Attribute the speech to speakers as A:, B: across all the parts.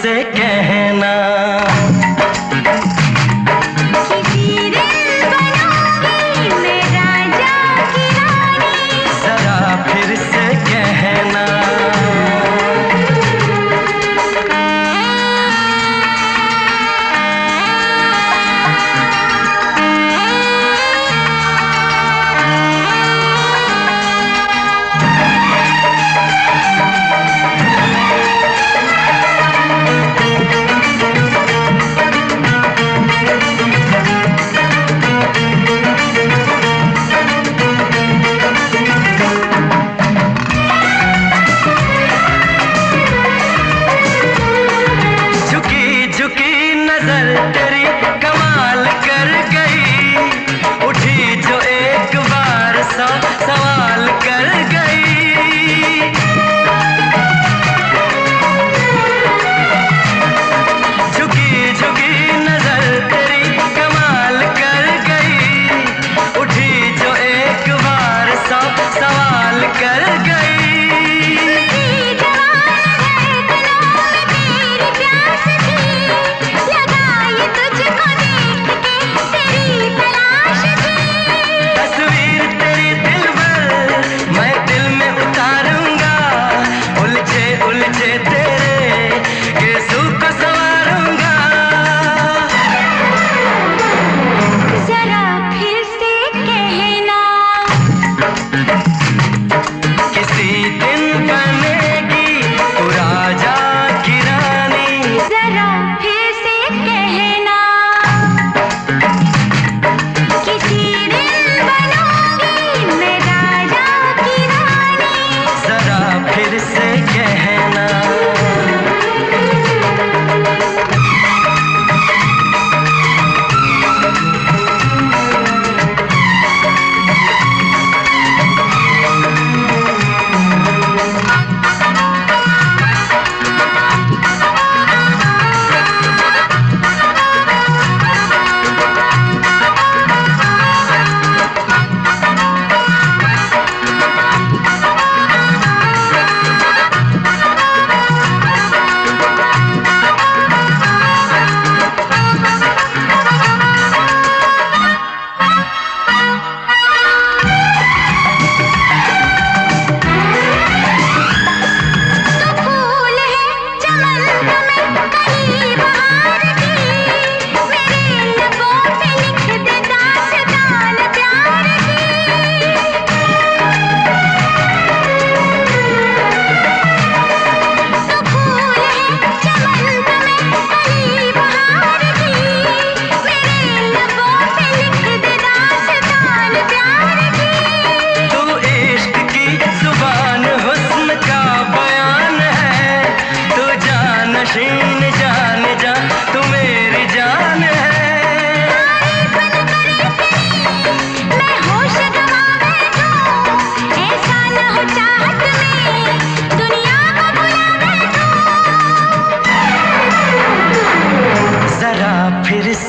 A: से कहना।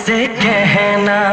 A: से कहना।